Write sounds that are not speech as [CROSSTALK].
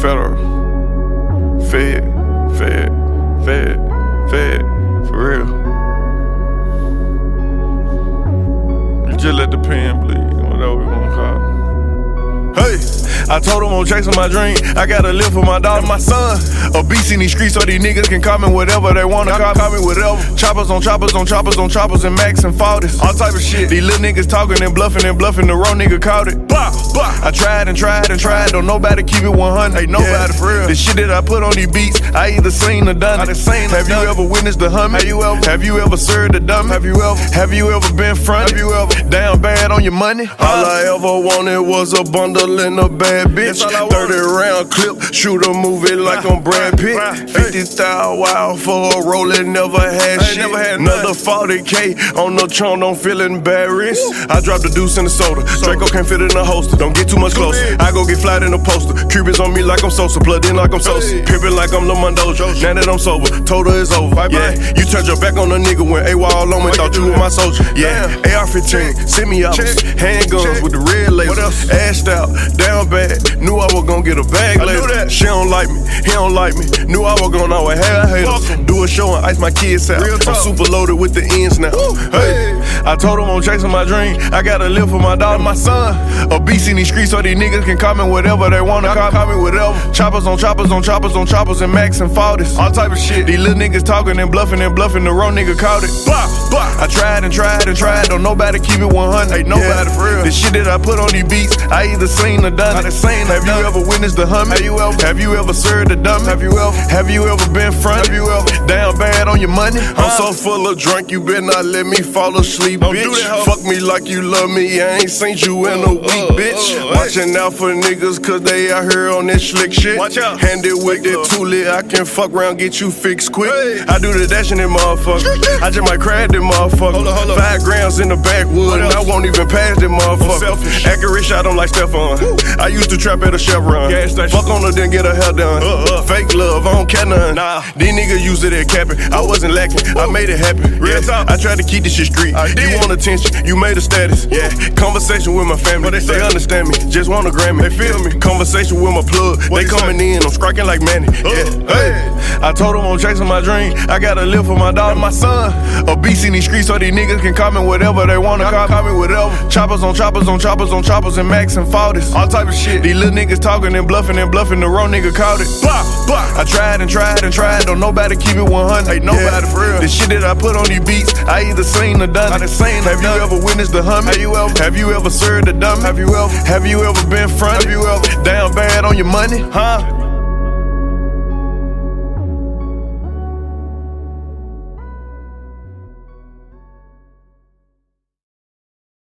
Federal. Fed, fed, fed, fed, I told him I'm chasing my dream. I gotta live for my daughter, my son. A beast in these streets, so these niggas can call me whatever they wanna call, call me whatever. Choppers on choppers on choppers on choppers and max and 40s. All type of shit. These little niggas talking and bluffing and bluffing. The wrong nigga caught it. Bah, bah. I tried and tried and tried. Don't nobody keep it 100. Ain't nobody for real. The shit that I put on these beats, I either seen or done it. Seen have you ever witnessed the humming? Have you ever? Have you ever served the dummy? Have you ever? Have you ever been front? Have you ever down bad on your money? All I ever wanted was a bundle and a bad bitch. 30 round clip, shoot a movie like I'm Brad Pitt. 50,000 wild for a roll and never had shit. never had Another 40k on the trunk, don't feel embarrassed. I dropped the deuce in the soda. Draco can't fit in the holster. Don't get too much closer. I go get flat in the poster. Cubans on me like I'm Sosa. Plugged in like I'm Sosa. Pimpin' like I'm Lamar Dojo. Now that I'm sober, total is over. Yeah, you turned your back on a nigga when AWOL on me. Thought you were my soldier. Yeah, AR-15, semi-autos, handguns with the red labels. Ashed out, down bad. Knew I was gonna get a bag later. She don't like me, he don't like me. Knew I was gonna always have haters. Do a show and ice my kids out. I'm super loaded with the ends now. Hey, I told him I'm chasing my dream. I gotta live for my daughter, my son. A beast in these streets, so these niggas can call me whatever they wanna call, call me whatever. Choppers on choppers on choppers on choppers and max and 40s. All type of shit. These little niggas talking and bluffing and bluffing. The wrong nigga caught it. Bah, bah. I tried and tried and tried. Don't nobody keep it 100. Ain't nobody for real. The shit that I put on these beats, I either seen or done it. Seen have you ever witnessed the humming? Have you ever? Have you ever served the dummy? Have you ever? Have you ever been front? Have you ever down bad on your money? I'm so full of drunk, you better not let me fall asleep, bitch. do that. Fuck me like you love me, I ain't seen you in a week, uh, bitch. uh. Watching out for niggas, cause they out here on that slick shit. Watch out. Hand it with that toolie, I can fuck around, get you fixed quick. I do the dash in that motherfucker. [LAUGHS] I just might crash that motherfucker. Hold up, hold up. Five grams in the backwood, and I won't even pass that motherfucker. Accurate shot, I'm like Stephon. I used to trap at a Chevron. Gas station. Fuck on her, then get her hair done. Uh, uh. Fake love, I don't care none. Nah. These niggas use it at capping. I wasn't lacking, I made it happen. Real Yeah. talk. I tried to keep this shit street. I You want attention, you made a status. Yeah. Conversation with my family, they they, say? understand me. Just want a Grammy. They feel me. Conversation with my plug, What they coming in, I'm striking like Manny. Yeah. Hey. I told them I'm chasing my dream. I gotta live for my daughter, my son. A beast in these streets, so these niggas can call me whatever they wanna call, call me whatever. Choppers on choppers on choppers on choppers and max and 40s. All type of shit. These little niggas talking and bluffing and bluffing. The wrong nigga caught it. Bah, bah. I tried and tried and tried. Don't nobody keep it 100. Ain't nobody for real. The shit that I put on these beats, I either seen or done it. Seen have you ever witnessed the humming? Have you ever? Have you ever served the dummy? Have you ever? Have you ever been front? Have you ever down bad on your money? Huh?